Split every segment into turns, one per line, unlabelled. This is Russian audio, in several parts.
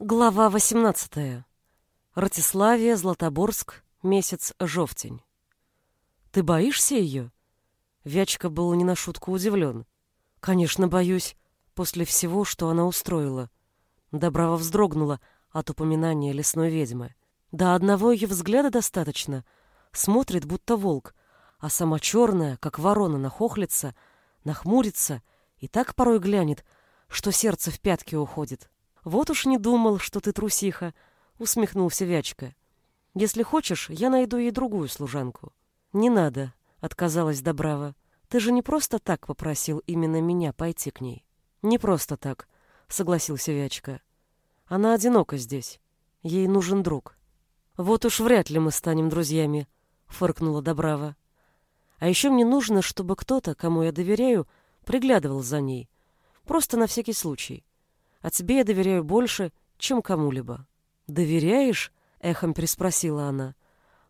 Глава 18. Ратиславия, Златоборск, месяц жовтень. «Ты боишься ее?» Вячка был не на шутку удивлен. «Конечно, боюсь, после всего, что она устроила». Добрава вздрогнула от упоминания лесной ведьмы. Да одного ее взгляда достаточно. Смотрит, будто волк, а сама черная, как ворона, нахохлится, нахмурится и так порой глянет, что сердце в пятки уходит. Вот уж не думал, что ты трусиха, усмехнулся Вячка. Если хочешь, я найду ей другую служанку. Не надо, отказалась Добрава. Ты же не просто так попросил именно меня пойти к ней. Не просто так, согласился Вячка. Она одинока здесь. Ей нужен друг. Вот уж вряд ли мы станем друзьями, фыркнула Добрава. А еще мне нужно, чтобы кто-то, кому я доверяю, приглядывал за ней. Просто на всякий случай. А тебе я доверяю больше, чем кому-либо. Доверяешь? эхом переспросила она.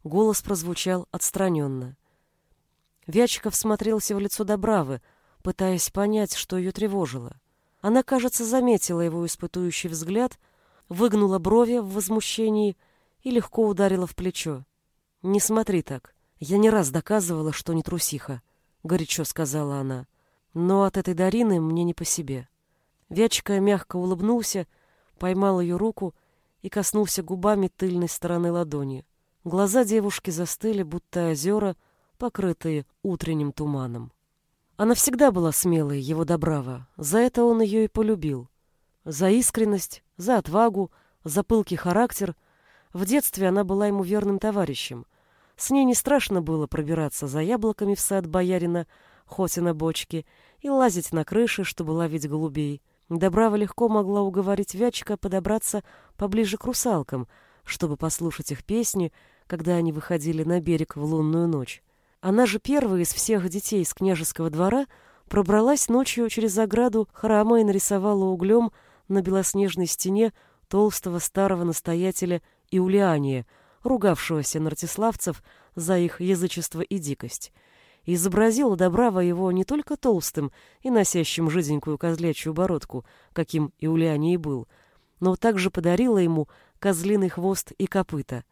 Голос прозвучал отстраненно. Вячиков смотрелся в лицо Добравы, пытаясь понять, что ее тревожило. Она, кажется, заметила его испытующий взгляд, выгнула брови в возмущении и легко ударила в плечо. «Не смотри так. Я не раз доказывала, что не трусиха», — горячо сказала она. «Но от этой Дарины мне не по себе». Вячка мягко улыбнулся, поймал ее руку и коснулся губами тыльной стороны ладони. Глаза девушки застыли, будто озера, покрытые утренним туманом. Она всегда была смелой, его добрава, за это он ее и полюбил. За искренность, за отвагу, за пылкий характер. В детстве она была ему верным товарищем. С ней не страшно было пробираться за яблоками в сад боярина, хоть и на бочке, и лазить на крыши, чтобы ловить голубей. Добрава легко могла уговорить Вячика подобраться поближе к русалкам, чтобы послушать их песни, когда они выходили на берег в лунную ночь. Она же первая из всех детей из княжеского двора пробралась ночью через ограду храма и нарисовала углем на белоснежной стене толстого старого настоятеля Иулиания, ругавшегося на ратиславцев за их язычество и дикость — изобразила Добрава его не только толстым и носящим жиденькую козлячью бородку, каким и был, но также подарила ему козлиный хвост и копыта.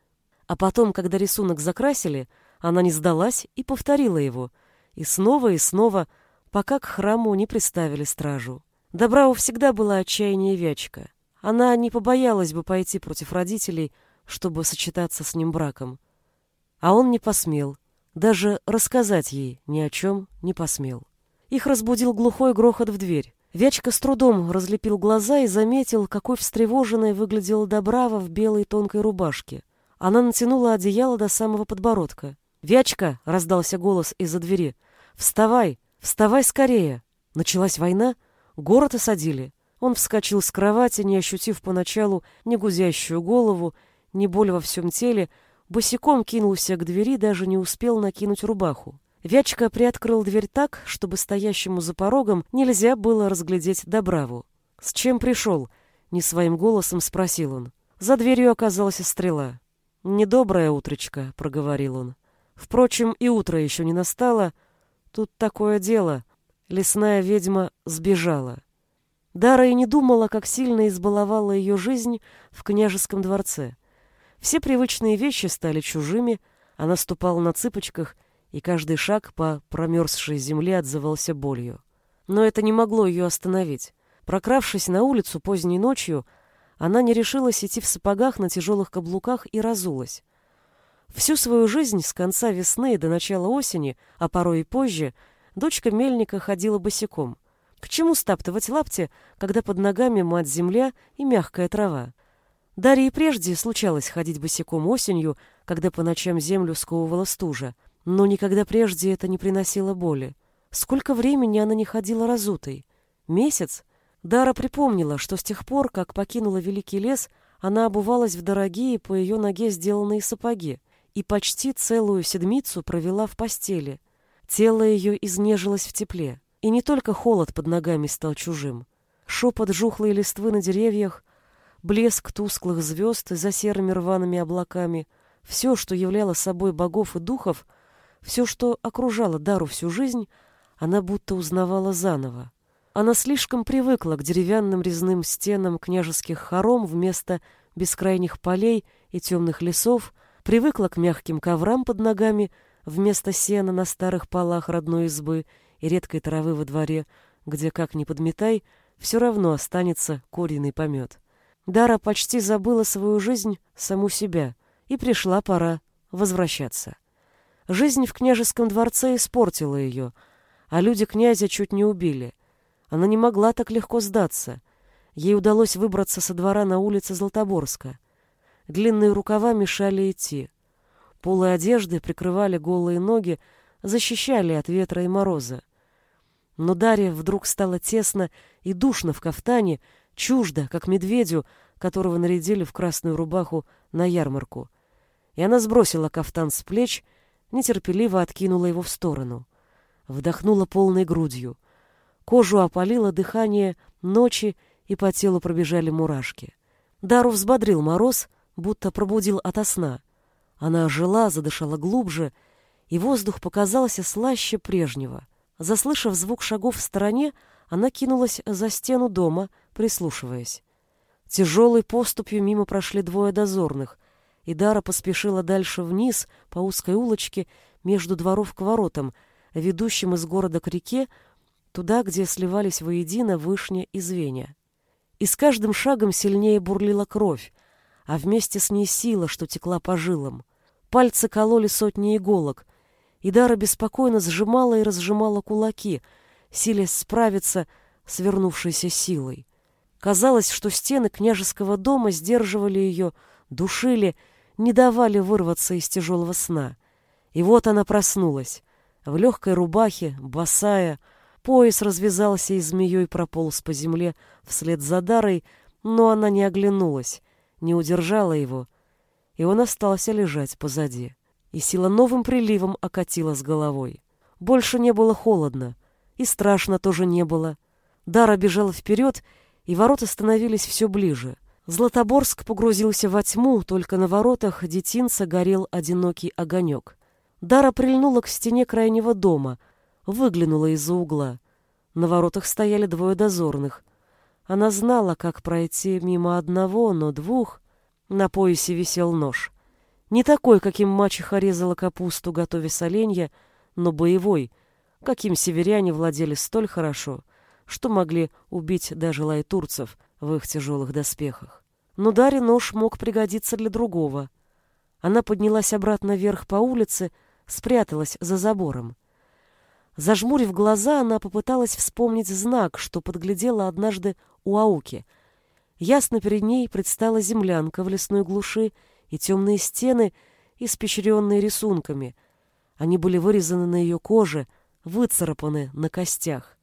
А потом, когда рисунок закрасили, она не сдалась и повторила его, и снова и снова, пока к храму не приставили стражу. Добраву всегда была отчаяние Вячка. Она не побоялась бы пойти против родителей, чтобы сочетаться с ним браком. А он не посмел — даже рассказать ей ни о чем не посмел. Их разбудил глухой грохот в дверь. Вячка с трудом разлепил глаза и заметил, какой встревоженной выглядела Добрава в белой тонкой рубашке. Она натянула одеяло до самого подбородка. «Вячка!» — раздался голос из-за двери. «Вставай! Вставай скорее!» Началась война, город осадили. Он вскочил с кровати, не ощутив поначалу ни гузящую голову, ни боль во всем теле, Босиком кинулся к двери, даже не успел накинуть рубаху. Вячка приоткрыл дверь так, чтобы стоящему за порогом нельзя было разглядеть Добраву. «С чем пришел?» — не своим голосом спросил он. За дверью оказалась стрела. «Недоброе утречко», — проговорил он. Впрочем, и утро еще не настало. Тут такое дело. Лесная ведьма сбежала. Дара и не думала, как сильно избаловала ее жизнь в княжеском дворце. Все привычные вещи стали чужими, она ступала на цыпочках, и каждый шаг по промерзшей земле отзывался болью. Но это не могло ее остановить. Прокравшись на улицу поздней ночью, она не решилась идти в сапогах на тяжелых каблуках и разулась. Всю свою жизнь с конца весны до начала осени, а порой и позже, дочка мельника ходила босиком. К чему стаптывать лапти, когда под ногами мать-земля и мягкая трава? Дарье прежде случалось ходить босиком осенью, когда по ночам землю сковывала стужа, но никогда прежде это не приносило боли. Сколько времени она не ходила разутой? Месяц? Дара припомнила, что с тех пор, как покинула Великий лес, она обувалась в дорогие по ее ноге сделанные сапоги и почти целую седмицу провела в постели. Тело ее изнежилось в тепле, и не только холод под ногами стал чужим. Шепот жухлой листвы на деревьях, блеск тусклых звезд за серыми рваными облаками, все, что являло собой богов и духов, все, что окружало Дару всю жизнь, она будто узнавала заново. Она слишком привыкла к деревянным резным стенам княжеских хором вместо бескрайних полей и темных лесов, привыкла к мягким коврам под ногами вместо сена на старых полах родной избы и редкой травы во дворе, где, как ни подметай, все равно останется куриный помет. Дара почти забыла свою жизнь, саму себя, и пришла пора возвращаться. Жизнь в княжеском дворце испортила ее, а люди князя чуть не убили. Она не могла так легко сдаться. Ей удалось выбраться со двора на улице Златоборска. Длинные рукава мешали идти. Полы одежды прикрывали голые ноги, защищали от ветра и мороза. Но Дарья вдруг стало тесно и душно в кафтане, чуждо, как медведю, которого нарядили в красную рубаху на ярмарку. И она сбросила кафтан с плеч, нетерпеливо откинула его в сторону. Вдохнула полной грудью. Кожу опалило дыхание ночи, и по телу пробежали мурашки. Дару взбодрил мороз, будто пробудил ото сна. Она ожила, задышала глубже, и воздух показался слаще прежнего — Заслышав звук шагов в стороне, она кинулась за стену дома, прислушиваясь. Тяжелой поступью мимо прошли двое дозорных, и Дара поспешила дальше вниз по узкой улочке между дворов к воротам, ведущим из города к реке, туда, где сливались воедино вышня и звенья. И с каждым шагом сильнее бурлила кровь, а вместе с ней сила, что текла по жилам. Пальцы кололи сотни иголок, и Дара беспокойно сжимала и разжимала кулаки, силясь справиться с вернувшейся силой. Казалось, что стены княжеского дома сдерживали ее, душили, не давали вырваться из тяжелого сна. И вот она проснулась. В легкой рубахе, босая, пояс развязался и змеей прополз по земле вслед за Дарой, но она не оглянулась, не удержала его, и он остался лежать позади и сила новым приливом окатила с головой. Больше не было холодно, и страшно тоже не было. Дара бежала вперед, и ворота становились все ближе. Златоборск погрузился во тьму, только на воротах детинца горел одинокий огонек. Дара прильнула к стене крайнего дома, выглянула из-за угла. На воротах стояли двое дозорных. Она знала, как пройти мимо одного, но двух... На поясе висел нож. Не такой, каким мачеха резала капусту, готовя соленья, но боевой, каким северяне владели столь хорошо, что могли убить даже лайтурцев в их тяжелых доспехах. Но Даре нож мог пригодиться для другого. Она поднялась обратно вверх по улице, спряталась за забором. Зажмурив глаза, она попыталась вспомнить знак, что подглядела однажды у Ауки. Ясно перед ней предстала землянка в лесной глуши и темные стены, испещренные рисунками. Они были вырезаны на ее коже, выцарапаны на костях.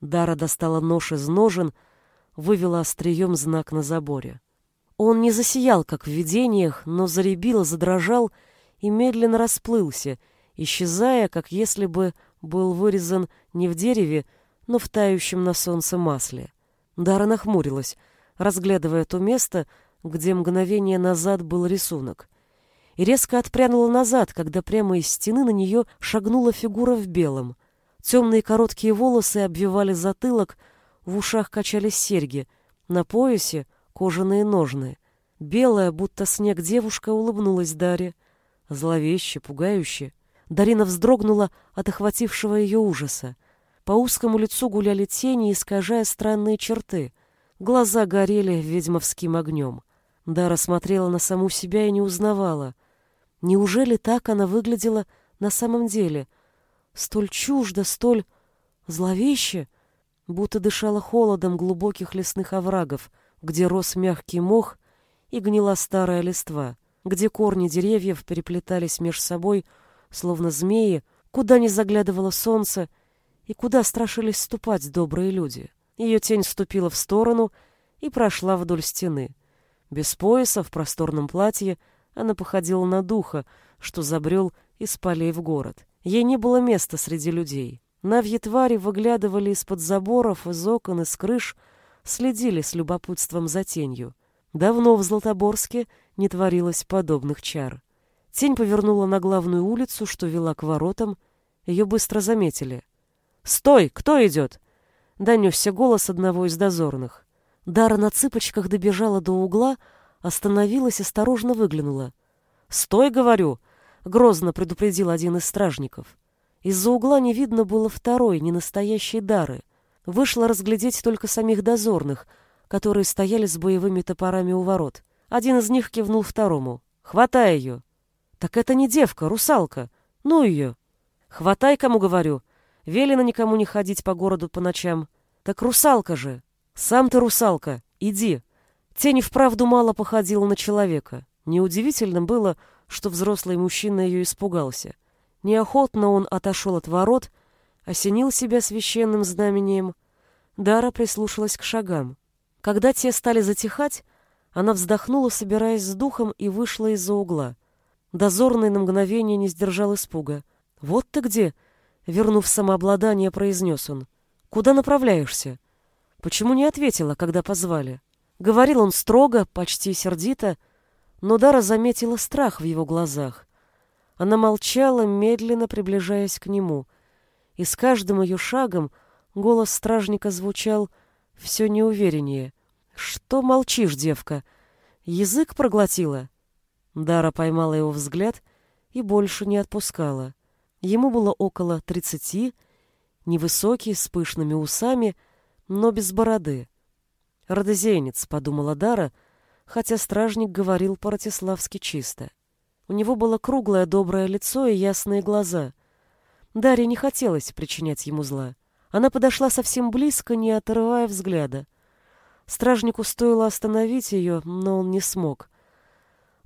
Дара достала нож из ножен, вывела острием знак на заборе. Он не засиял, как в видениях, но заребил, задрожал и медленно расплылся, исчезая, как если бы был вырезан не в дереве, но в тающем на солнце масле. Дара нахмурилась, разглядывая то место, где мгновение назад был рисунок, и резко отпрянула назад, когда прямо из стены на нее шагнула фигура в белом. Темные короткие волосы обвивали затылок, в ушах качались серьги, на поясе кожаные ножны. Белая, будто снег девушка, улыбнулась Даре. Зловеще, пугающе. Дарина вздрогнула от охватившего ее ужаса. По узкому лицу гуляли тени, искажая странные черты. Глаза горели ведьмовским огнем. Дара смотрела на саму себя и не узнавала. Неужели так она выглядела на самом деле? Столь чуждо, столь зловеще, будто дышала холодом глубоких лесных оврагов, где рос мягкий мох и гнила старая листва, где корни деревьев переплетались меж собой, словно змеи, куда не заглядывало солнце и куда страшились ступать добрые люди. Ее тень ступила в сторону и прошла вдоль стены. Без пояса, в просторном платье, она походила на духа, что забрел из полей в город. Ей не было места среди людей. Навьи твари выглядывали из-под заборов, из окон, из крыш, следили с любопытством за тенью. Давно в Златоборске не творилось подобных чар. Тень повернула на главную улицу, что вела к воротам. Ее быстро заметили. «Стой! Кто идет?» Донесся голос одного из дозорных. Дара на цыпочках добежала до угла, остановилась, осторожно выглянула. «Стой, говорю!» — грозно предупредил один из стражников. Из-за угла не видно было второй, ненастоящей Дары. Вышло разглядеть только самих дозорных, которые стояли с боевыми топорами у ворот. Один из них кивнул второму. «Хватай ее!» «Так это не девка, русалка! Ну ее!» «Хватай, кому говорю! Велено никому не ходить по городу по ночам. Так русалка же! Сам ты русалка! Иди!» Тень вправду мало походила на человека. Неудивительно было, что взрослый мужчина ее испугался. Неохотно он отошел от ворот, осенил себя священным знамением. Дара прислушалась к шагам. Когда те стали затихать, она вздохнула, собираясь с духом, и вышла из-за угла. Дозорный на мгновение не сдержал испуга. «Вот ты где!» — вернув самообладание, произнес он. «Куда направляешься?» «Почему не ответила, когда позвали?» Говорил он строго, почти сердито, но Дара заметила страх в его глазах. Она молчала, медленно приближаясь к нему, и с каждым ее шагом голос стражника звучал все неувереннее. «Что молчишь, девка? Язык проглотила?» Дара поймала его взгляд и больше не отпускала. Ему было около тридцати, невысокий, с пышными усами, но без бороды. «Родозенец», — подумала Дара, хотя стражник говорил по-ратиславски чисто. У него было круглое доброе лицо и ясные глаза. Дарье не хотелось причинять ему зла. Она подошла совсем близко, не отрывая взгляда. Стражнику стоило остановить ее, но он не смог.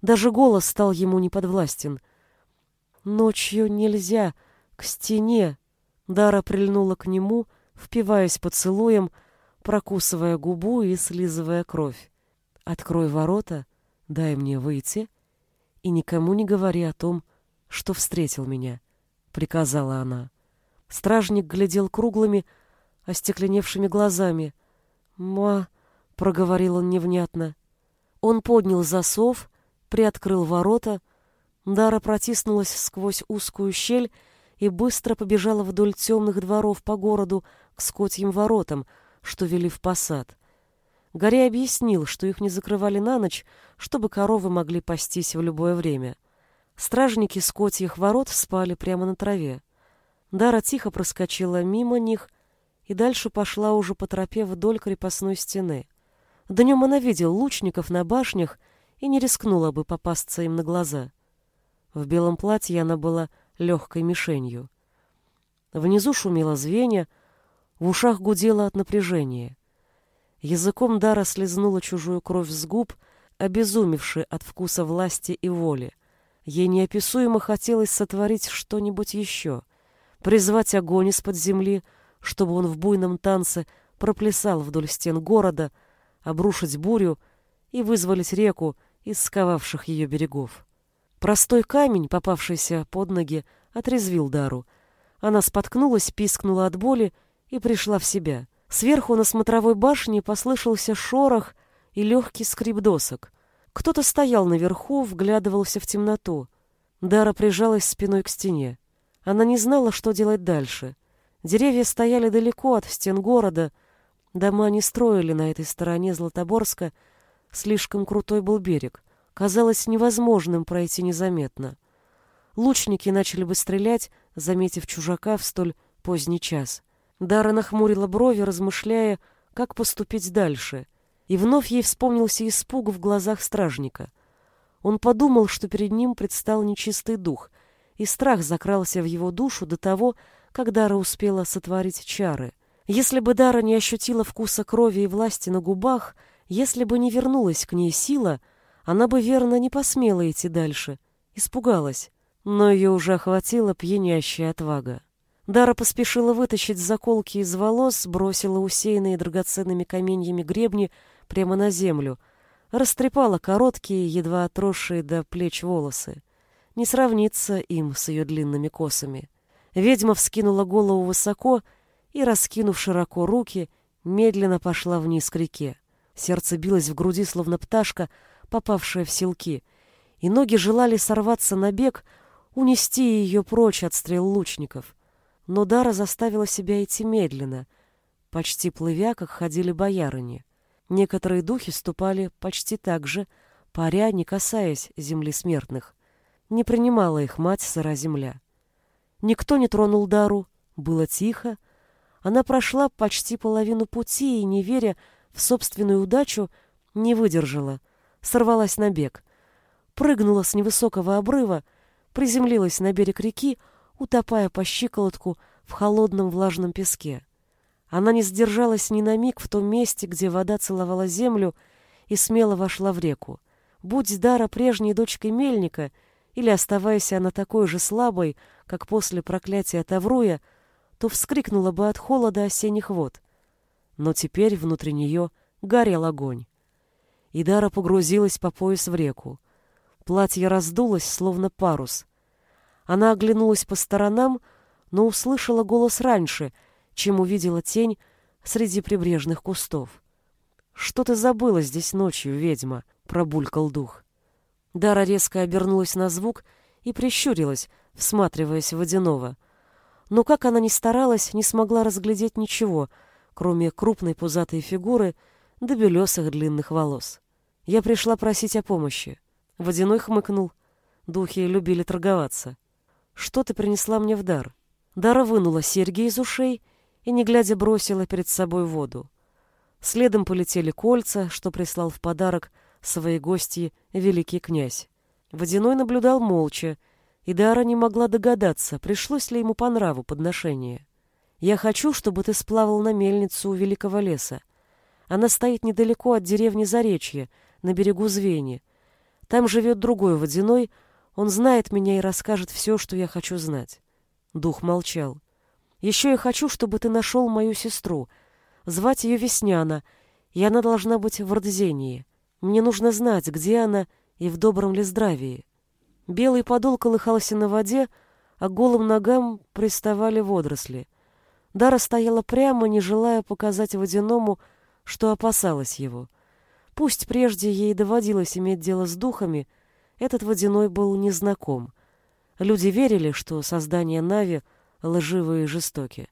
Даже голос стал ему неподвластен. «Ночью нельзя, к стене!» Дара прильнула к нему, впиваясь поцелуем, прокусывая губу и слизывая кровь. «Открой ворота, дай мне выйти и никому не говори о том, что встретил меня», — приказала она. Стражник глядел круглыми, остекленевшими глазами. «Ма...» — проговорил он невнятно. Он поднял засов, приоткрыл ворота. Дара протиснулась сквозь узкую щель и быстро побежала вдоль темных дворов по городу к скотьим воротам — что вели в посад. Гарри объяснил, что их не закрывали на ночь, чтобы коровы могли пастись в любое время. Стражники скотьих ворот спали прямо на траве. Дара тихо проскочила мимо них и дальше пошла уже по тропе вдоль крепостной стены. Днем она видела лучников на башнях и не рискнула бы попасться им на глаза. В белом платье она была легкой мишенью. Внизу шумело звенья, в ушах гудело от напряжения. Языком Дара слезнула чужую кровь с губ, обезумевши от вкуса власти и воли. Ей неописуемо хотелось сотворить что-нибудь еще, призвать огонь из-под земли, чтобы он в буйном танце проплясал вдоль стен города, обрушить бурю и вызволить реку из сковавших ее берегов. Простой камень, попавшийся под ноги, отрезвил Дару. Она споткнулась, пискнула от боли и пришла в себя. Сверху на смотровой башне послышался шорох и легкий скрип досок. Кто-то стоял наверху, вглядывался в темноту. Дара прижалась спиной к стене. Она не знала, что делать дальше. Деревья стояли далеко от стен города, дома не строили на этой стороне Златоборска, слишком крутой был берег. Казалось невозможным пройти незаметно. Лучники начали бы стрелять, заметив чужака в столь поздний час. Дара нахмурила брови, размышляя, как поступить дальше, и вновь ей вспомнился испуг в глазах стражника. Он подумал, что перед ним предстал нечистый дух, и страх закрался в его душу до того, как Дара успела сотворить чары. Если бы Дара не ощутила вкуса крови и власти на губах, если бы не вернулась к ней сила, она бы верно не посмела идти дальше, испугалась, но ее уже охватила пьянящая отвага. Дара поспешила вытащить заколки из волос, бросила усеянные драгоценными каменьями гребни прямо на землю, растрепала короткие, едва отросшие до плеч волосы. Не сравнится им с ее длинными косами. Ведьма вскинула голову высоко и, раскинув широко руки, медленно пошла вниз к реке. Сердце билось в груди, словно пташка, попавшая в селки, и ноги желали сорваться на бег, унести ее прочь от стрел лучников — но Дара заставила себя идти медленно, почти плывя, как ходили боярыни. Некоторые духи ступали почти так же, паря, не касаясь земли смертных. Не принимала их мать сыра земля. Никто не тронул Дару, было тихо. Она прошла почти половину пути и, не веря в собственную удачу, не выдержала, сорвалась на бег. Прыгнула с невысокого обрыва, приземлилась на берег реки, утопая по щиколотку в холодном влажном песке. Она не сдержалась ни на миг в том месте, где вода целовала землю, и смело вошла в реку. Будь Дара прежней дочкой мельника, или оставаясь она такой же слабой, как после проклятия Тавруя, то вскрикнула бы от холода осенних вод. Но теперь внутри нее горел огонь. И Дара погрузилась по пояс в реку. Платье раздулось, словно парус. Она оглянулась по сторонам, но услышала голос раньше, чем увидела тень среди прибрежных кустов. «Что ты забыла здесь ночью, ведьма?» — пробулькал дух. Дара резко обернулась на звук и прищурилась, всматриваясь в водяного. Но как она ни старалась, не смогла разглядеть ничего, кроме крупной пузатой фигуры да белесых длинных волос. Я пришла просить о помощи. Водяной хмыкнул. Духи любили торговаться. Что ты принесла мне в дар? Дара вынула серьги из ушей и, не глядя, бросила перед собой воду. Следом полетели кольца, что прислал в подарок своей гости великий князь. Водяной наблюдал молча, и Дара не могла догадаться, пришлось ли ему по нраву подношение. «Я хочу, чтобы ты сплавал на мельницу у Великого леса. Она стоит недалеко от деревни Заречье, на берегу Звени. Там живет другой водяной, он знает меня и расскажет все, что я хочу знать». Дух молчал. «Еще я хочу, чтобы ты нашел мою сестру. Звать ее Весняна, и она должна быть в Ордзении. Мне нужно знать, где она и в добром ли здравии». Белый подол колыхался на воде, а голым ногам приставали водоросли. Дара стояла прямо, не желая показать водяному, что опасалась его. Пусть прежде ей доводилось иметь дело с духами, этот водяной был незнаком. Люди верили, что создания Нави лживые и жестоки.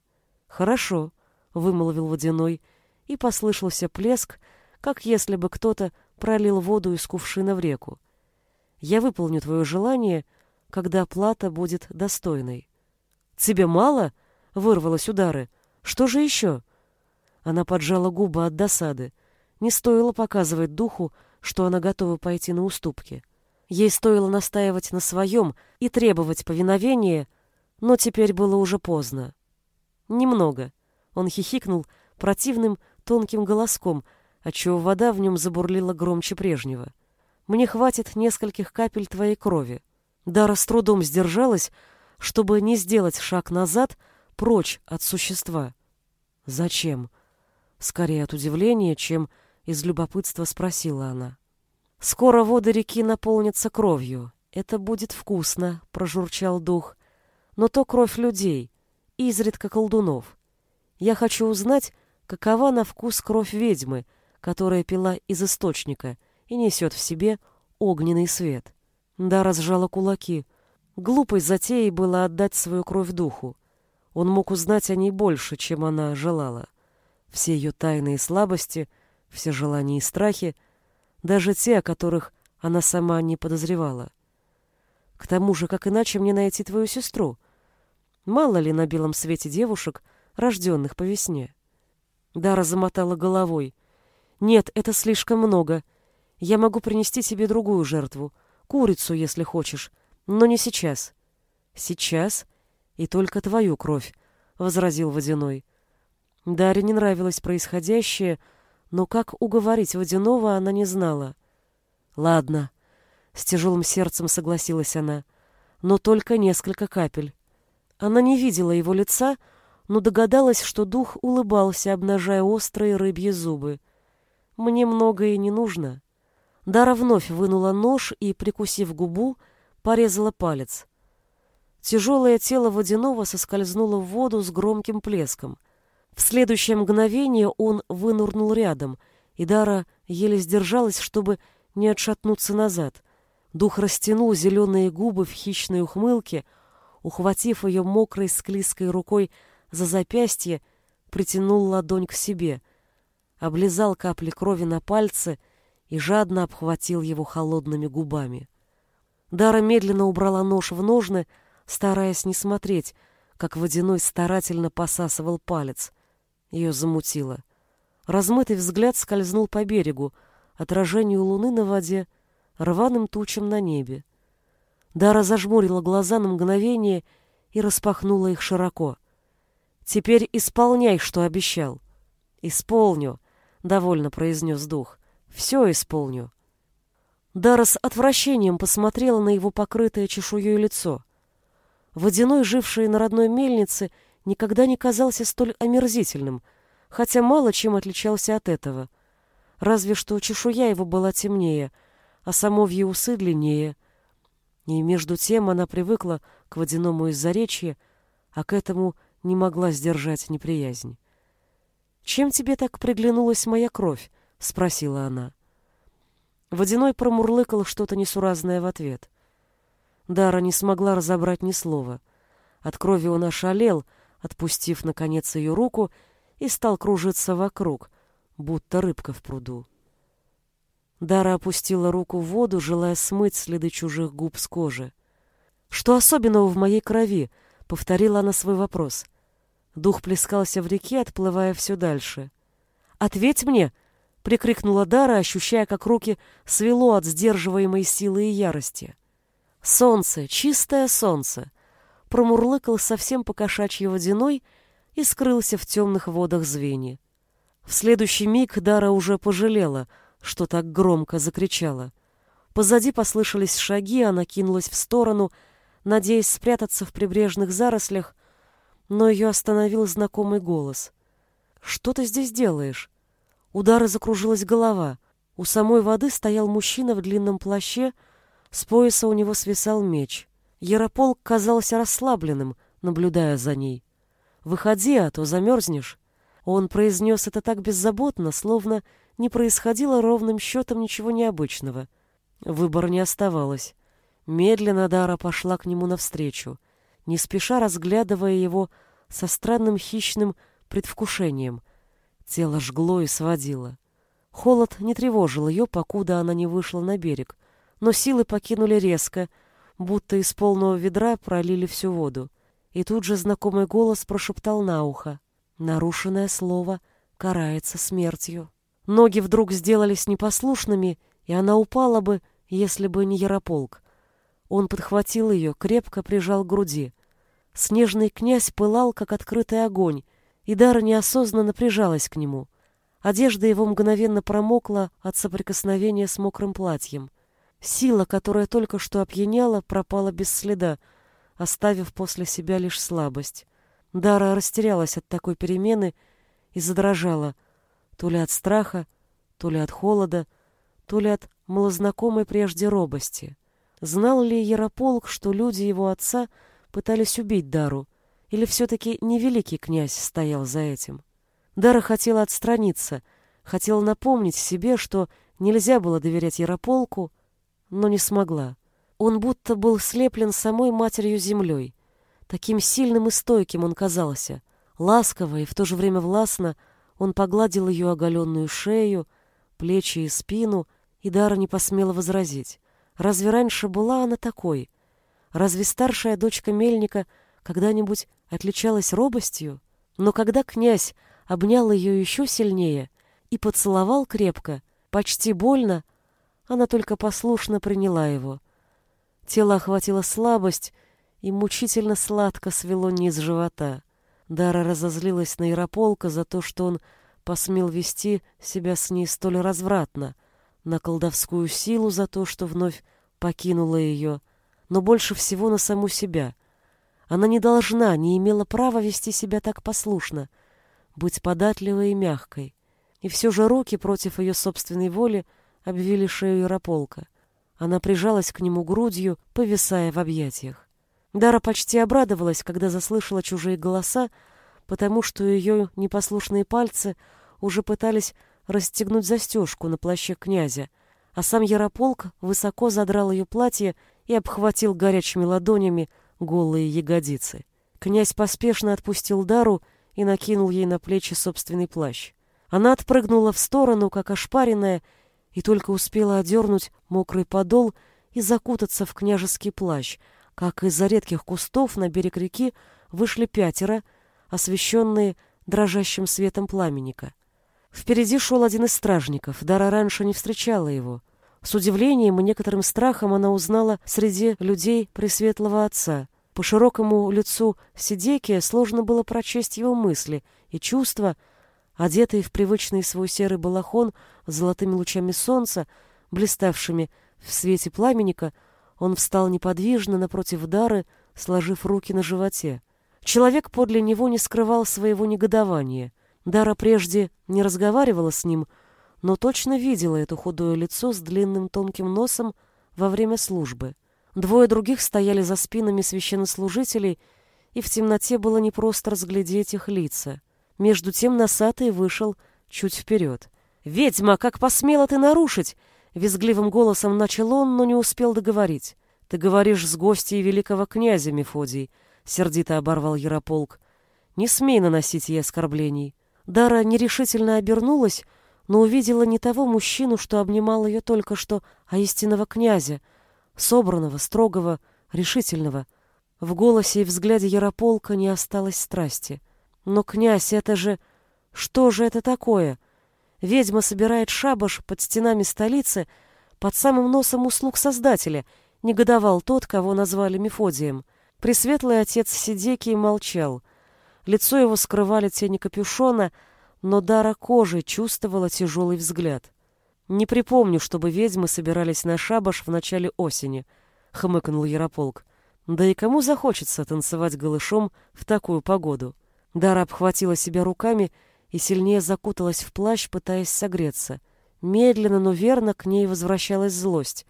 «Хорошо», — вымолвил водяной, и послышался плеск, как если бы кто-то пролил воду из кувшина в реку. Я выполню твое желание, когда плата будет достойной. Тебе мало? Вырвалось удары. Что же еще? Она поджала губы от досады. Не стоило показывать духу, что она готова пойти на уступки. Ей стоило настаивать на своем и требовать повиновения, но теперь было уже поздно. Немного. Он хихикнул противным тонким голоском, отчего вода в нем забурлила громче прежнего. Мне хватит нескольких капель твоей крови. Дара с трудом сдержалась, чтобы не сделать шаг назад, прочь от существа. Зачем? Скорее от удивления, чем из любопытства спросила она. Скоро воды реки наполнятся кровью. Это будет вкусно, прожурчал дух. Но то кровь людей, изредка колдунов. Я хочу узнать, какова на вкус кровь ведьмы, которая пила из источника — и несет в себе огненный свет. Да разжала кулаки. Глупой затеей было отдать свою кровь духу. Он мог узнать о ней больше, чем она желала. Все ее тайные слабости, все желания и страхи, даже те, о которых она сама не подозревала. К тому же, как иначе мне найти твою сестру? Мало ли на белом свете девушек, рожденных по весне. Дара замотала головой. Нет, это слишком много. Я могу принести тебе другую жертву, курицу, если хочешь, но не сейчас. Сейчас и только твою кровь, возразил Водяной. Даре не нравилось происходящее, но как уговорить Водяного она не знала. Ладно, с тяжелым сердцем согласилась она, но только несколько капель. Она не видела его лица, но догадалась, что дух улыбался, обнажая острые рыбьи зубы. Мне многое не нужно. Дара вновь вынула нож и, прикусив губу, порезала палец. Тяжелое тело водяного соскользнуло в воду с громким плеском. В следующее мгновение он вынурнул рядом, и Дара еле сдержалась, чтобы не отшатнуться назад. Дух растянул зеленые губы в хищной ухмылке, ухватив ее мокрой склизкой рукой за запястье, притянул ладонь к себе, облизал капли крови на пальце и жадно обхватил его холодными губами. Дара медленно убрала нож в ножны, стараясь не смотреть, как водяной старательно посасывал палец. Ее замутило. Размытый взгляд скользнул по берегу, отражению луны на воде, рваным тучам на небе. Дара зажмурила глаза на мгновение и распахнула их широко. «Теперь исполняй, что обещал». «Исполню», — довольно произнес дух. «Все исполню». Дара с отвращением посмотрела на его покрытое чешуей лицо. Водяной, живший на родной мельнице, никогда не казался столь омерзительным, хотя мало чем отличался от этого. Разве что чешуя его была темнее, а самовьи усы длиннее. И между тем она привыкла к водяному из-за а к этому не могла сдержать неприязнь. «Чем тебе так приглянулась моя кровь?» — спросила она. Водяной промурлыкал что-то несуразное в ответ. Дара не смогла разобрать ни слова. От крови он ошалел, отпустив, наконец, ее руку, и стал кружиться вокруг, будто рыбка в пруду. Дара опустила руку в воду, желая смыть следы чужих губ с кожи. «Что особенного в моей крови?» — повторила она свой вопрос. Дух плескался в реке, отплывая все дальше. «Ответь мне!» — прикрикнула Дара, ощущая, как руки свело от сдерживаемой силы и ярости. «Солнце, чистое солнце!» Промурлыкал совсем покошачьи водяной и скрылся в темных водах звени. В следующий миг Дара уже пожалела, что так громко закричала. Позади послышались шаги, она кинулась в сторону, надеясь спрятаться в прибрежных зарослях, но ее остановил знакомый голос. «Что ты здесь делаешь?» Удары закружилась голова. У самой воды стоял мужчина в длинном плаще, с пояса у него свисал меч. Ярополк казался расслабленным, наблюдая за ней. «Выходи, а то замерзнешь». Он произнес это так беззаботно, словно не происходило ровным счетом ничего необычного. Выбора не оставалось. Медленно Дара пошла к нему навстречу, не спеша разглядывая его со странным хищным предвкушением — Тело жгло и сводило. Холод не тревожил ее, покуда она не вышла на берег, но силы покинули резко, будто из полного ведра пролили всю воду. И тут же знакомый голос прошептал на ухо. Нарушенное слово карается смертью. Ноги вдруг сделались непослушными, и она упала бы, если бы не Ярополк. Он подхватил ее, крепко прижал к груди. Снежный князь пылал, как открытый огонь, и Дара неосознанно прижалась к нему. Одежда его мгновенно промокла от соприкосновения с мокрым платьем. Сила, которая только что опьяняла, пропала без следа, оставив после себя лишь слабость. Дара растерялась от такой перемены и задрожала, то ли от страха, то ли от холода, то ли от малознакомой прежде робости. Знал ли Ярополк, что люди его отца пытались убить Дару, или все-таки не великий князь стоял за этим? Дара хотела отстраниться, хотела напомнить себе, что нельзя было доверять Ярополку, но не смогла. Он будто был слеплен самой матерью-землей. Таким сильным и стойким он казался. Ласково и в то же время властно он погладил ее оголенную шею, плечи и спину, и Дара не посмела возразить. Разве раньше была она такой? Разве старшая дочка Мельника когда-нибудь отличалась робостью, но когда князь обнял ее еще сильнее и поцеловал крепко, почти больно, она только послушно приняла его. Тело охватило слабость и мучительно сладко свело низ живота. Дара разозлилась на Ярополка за то, что он посмел вести себя с ней столь развратно, на колдовскую силу за то, что вновь покинула ее, но больше всего на саму себя — она не должна, не имела права вести себя так послушно, быть податливой и мягкой. И все же руки против ее собственной воли обвили шею Ярополка. Она прижалась к нему грудью, повисая в объятиях. Дара почти обрадовалась, когда заслышала чужие голоса, потому что ее непослушные пальцы уже пытались расстегнуть застежку на плаще князя, а сам Ярополк высоко задрал ее платье и обхватил горячими ладонями голые ягодицы. Князь поспешно отпустил Дару и накинул ей на плечи собственный плащ. Она отпрыгнула в сторону, как ошпаренная, и только успела одернуть мокрый подол и закутаться в княжеский плащ, как из-за редких кустов на берег реки вышли пятеро, освещенные дрожащим светом пламенника. Впереди шел один из стражников, Дара раньше не встречала его. С удивлением и некоторым страхом она узнала среди людей Пресветлого Отца. По широкому лицу Сидекия сложно было прочесть его мысли и чувства, одетый в привычный свой серый балахон с золотыми лучами солнца, блиставшими в свете пламенника, он встал неподвижно напротив Дары, сложив руки на животе. Человек подле него не скрывал своего негодования. Дара прежде не разговаривала с ним, но точно видела это худое лицо с длинным тонким носом во время службы. Двое других стояли за спинами священнослужителей, и в темноте было непросто разглядеть их лица. Между тем носатый вышел чуть вперед. «Ведьма, как посмела ты нарушить!» Визгливым голосом начал он, но не успел договорить. «Ты говоришь с гостьей великого князя, Мефодий», — сердито оборвал Ярополк. «Не смей наносить ей оскорблений». Дара нерешительно обернулась, но увидела не того мужчину, что обнимал ее только что, а истинного князя, собранного, строгого, решительного. В голосе и взгляде Ярополка не осталось страсти. Но князь, это же... Что же это такое? Ведьма собирает шабаш под стенами столицы, под самым носом услуг Создателя, негодовал тот, кого назвали Мефодием. Пресветлый отец Сидекий молчал. Лицо его скрывали тени капюшона, но Дара кожи чувствовала тяжелый взгляд. «Не припомню, чтобы ведьмы собирались на шабаш в начале осени», — хмыкнул Ярополк. «Да и кому захочется танцевать голышом в такую погоду?» Дара обхватила себя руками и сильнее закуталась в плащ, пытаясь согреться. Медленно, но верно к ней возвращалась злость,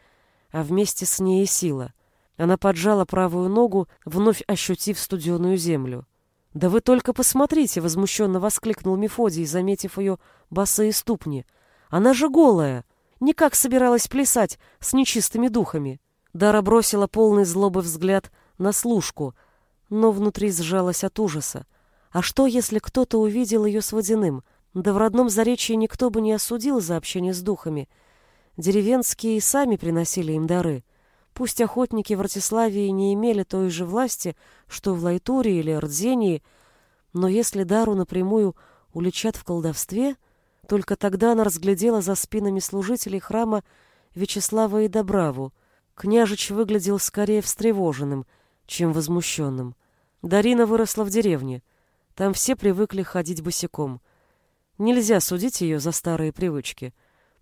а вместе с ней и сила. Она поджала правую ногу, вновь ощутив студеную землю. «Да вы только посмотрите!» — возмущенно воскликнул Мефодий, заметив ее босые ступни. «Она же голая! Никак собиралась плясать с нечистыми духами!» Дара бросила полный злобы взгляд на служку, но внутри сжалась от ужаса. А что, если кто-то увидел ее с водяным? Да в родном заречье никто бы не осудил за общение с духами. Деревенские и сами приносили им дары. Пусть охотники в Ратиславии не имели той же власти, что в Лайтуре или Рдзении, но если дару напрямую уличат в колдовстве, только тогда она разглядела за спинами служителей храма Вячеслава и Добраву. Княжич выглядел скорее встревоженным, чем возмущенным. Дарина выросла в деревне. Там все привыкли ходить босиком. Нельзя судить ее за старые привычки,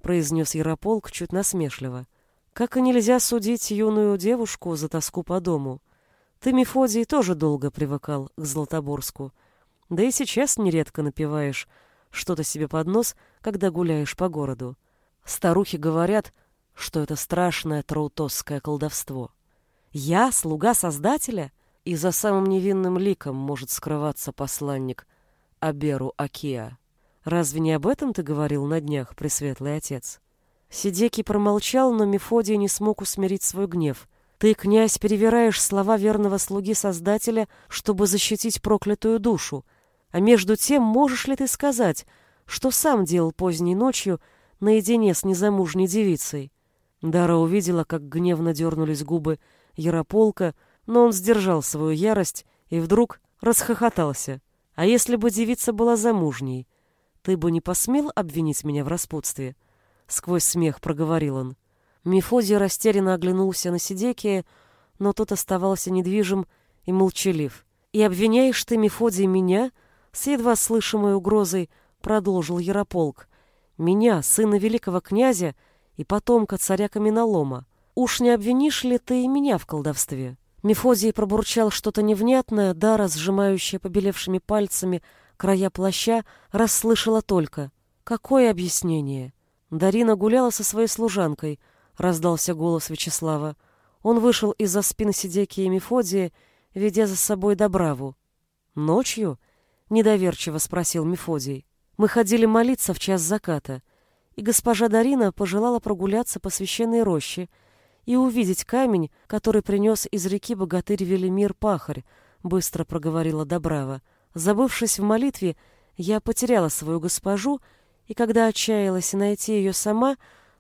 произнес Ярополк чуть насмешливо. Как и нельзя судить юную девушку за тоску по дому. Ты, Мефодий, тоже долго привыкал к Златоборску. Да и сейчас нередко напиваешь что-то себе под нос, когда гуляешь по городу. Старухи говорят, что это страшное траутосское колдовство. Я, слуга Создателя? И за самым невинным ликом может скрываться посланник Аберу Акия. Разве не об этом ты говорил на днях, Пресветлый Отец? Сидекий промолчал, но Мефодий не смог усмирить свой гнев. Ты, князь, перевираешь слова верного слуги Создателя, чтобы защитить проклятую душу. А между тем, можешь ли ты сказать, что сам делал поздней ночью наедине с незамужней девицей? Дара увидела, как гневно дернулись губы Ярополка, но он сдержал свою ярость и вдруг расхохотался. «А если бы девица была замужней, ты бы не посмел обвинить меня в распутстве?» Сквозь смех проговорил он. Мефодий растерянно оглянулся на Сидекия, но тот оставался недвижим и молчалив. «И обвиняешь ты, Мефодий, меня?» С едва слышимой угрозой продолжил Ярополк. «Меня, сына великого князя и потомка царя Каменолома. Уж не обвинишь ли ты и меня в колдовстве?» Мефодий пробурчал что-то невнятное, Дара, сжимающая побелевшими пальцами края плаща, расслышала только. «Какое объяснение?» Дарина гуляла со своей служанкой, раздался голос Вячеслава. Он вышел из-за спины Сидеки и Мефодия, ведя за собой Добраву. «Ночью?» — недоверчиво спросил Мефодий. «Мы ходили молиться в час заката, и госпожа Дарина пожелала прогуляться по священной роще, и увидеть камень, который принес из реки богатырь Велимир Пахарь, быстро проговорила Добрава. Забывшись в молитве, я потеряла свою госпожу, и когда отчаялась найти ее сама,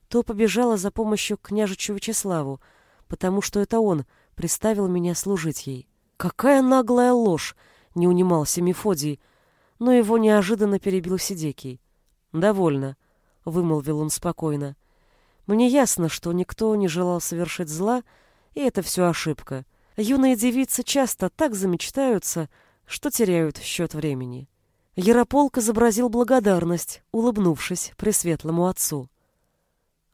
то побежала за помощью к княжичу Вячеславу, потому что это он приставил меня служить ей. Какая наглая ложь! Не унимался Мефодий, но его неожиданно перебил Сидекий. «Довольно», — вымолвил он спокойно. «Мне ясно, что никто не желал совершить зла, и это все ошибка. Юные девицы часто так замечтаются, что теряют счет времени». Ярополк изобразил благодарность, улыбнувшись пресветлому отцу.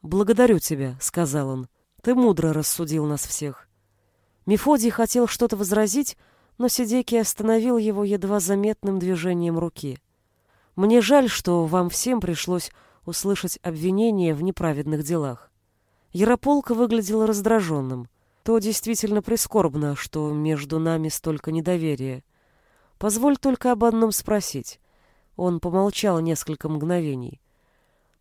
«Благодарю тебя», — сказал он. «Ты мудро рассудил нас всех». Мефодий хотел что-то возразить, но Сидекий остановил его едва заметным движением руки. «Мне жаль, что вам всем пришлось услышать обвинения в неправедных делах». Ярополк выглядел раздраженным. То действительно прискорбно, что между нами столько недоверия. Позволь только об одном спросить. Он помолчал несколько мгновений.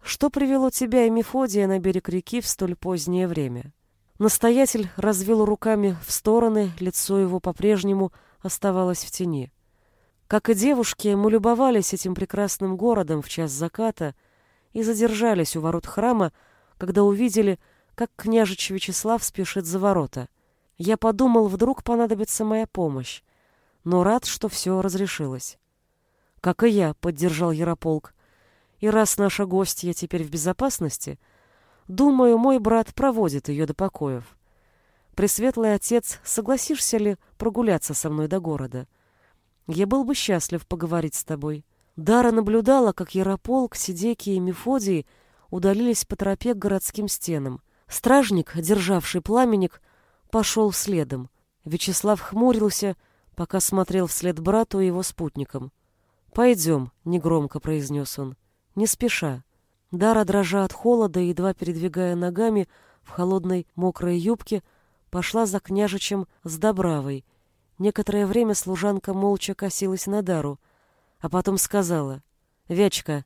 Что привело тебя и Мефодия на берег реки в столь позднее время? Настоятель развел руками в стороны, лицо его по-прежнему оставалось в тени. Как и девушки, мы любовались этим прекрасным городом в час заката и задержались у ворот храма, когда увидели, как княжич Вячеслав спешит за ворота. Я подумал, вдруг понадобится моя помощь но рад, что все разрешилось. Как и я, поддержал Ярополк. И раз наша гостья теперь в безопасности, думаю, мой брат проводит ее до покоев. Пресветлый отец, согласишься ли прогуляться со мной до города? Я был бы счастлив поговорить с тобой. Дара наблюдала, как Ярополк, Сидеки и Мефодий удалились по тропе к городским стенам. Стражник, державший пламенник, пошел следом. Вячеслав хмурился, пока смотрел вслед брату и его спутникам. «Пойдем», — негромко произнес он, — «не спеша». Дара, дрожа от холода, едва передвигая ногами в холодной мокрой юбке, пошла за княжичем с Добравой. Некоторое время служанка молча косилась на Дару, а потом сказала, «Вячка,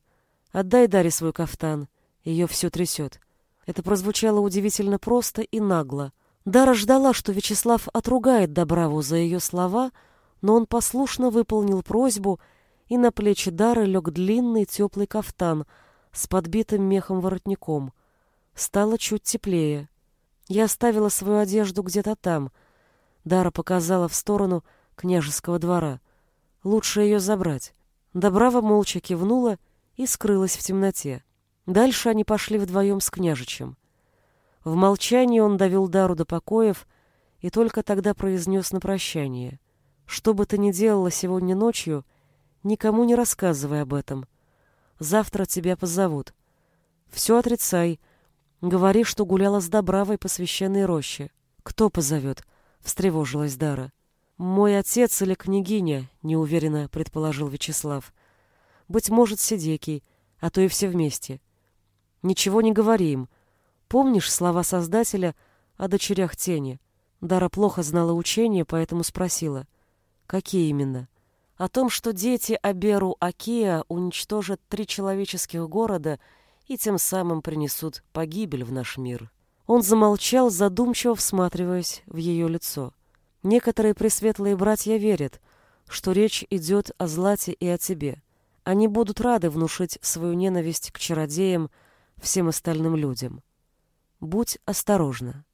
отдай Даре свой кафтан, ее все трясет». Это прозвучало удивительно просто и нагло, Дара ждала, что Вячеслав отругает Добраву за ее слова, но он послушно выполнил просьбу, и на плечи Дары лег длинный теплый кафтан с подбитым мехом воротником. Стало чуть теплее. Я оставила свою одежду где-то там. Дара показала в сторону княжеского двора. Лучше ее забрать. Добрава молча кивнула и скрылась в темноте. Дальше они пошли вдвоем с княжичем. В молчании он довел Дару до покоев и только тогда произнес на прощание. «Что бы ты ни делала сегодня ночью, никому не рассказывай об этом. Завтра тебя позовут. Все отрицай. Говори, что гуляла с Добравой по священной роще. Кто позовет?» — встревожилась Дара. «Мой отец или княгиня», — неуверенно предположил Вячеслав. «Быть может, Сидекий, а то и все вместе. Ничего не говори им» Помнишь слова Создателя о дочерях тени? Дара плохо знала учение, поэтому спросила. Какие именно? О том, что дети Аберу Акия уничтожат три человеческих города и тем самым принесут погибель в наш мир. Он замолчал, задумчиво всматриваясь в ее лицо. Некоторые пресветлые братья верят, что речь идет о Злате и о тебе. Они будут рады внушить свою ненависть к чародеям всем остальным людям. Будь осторожна.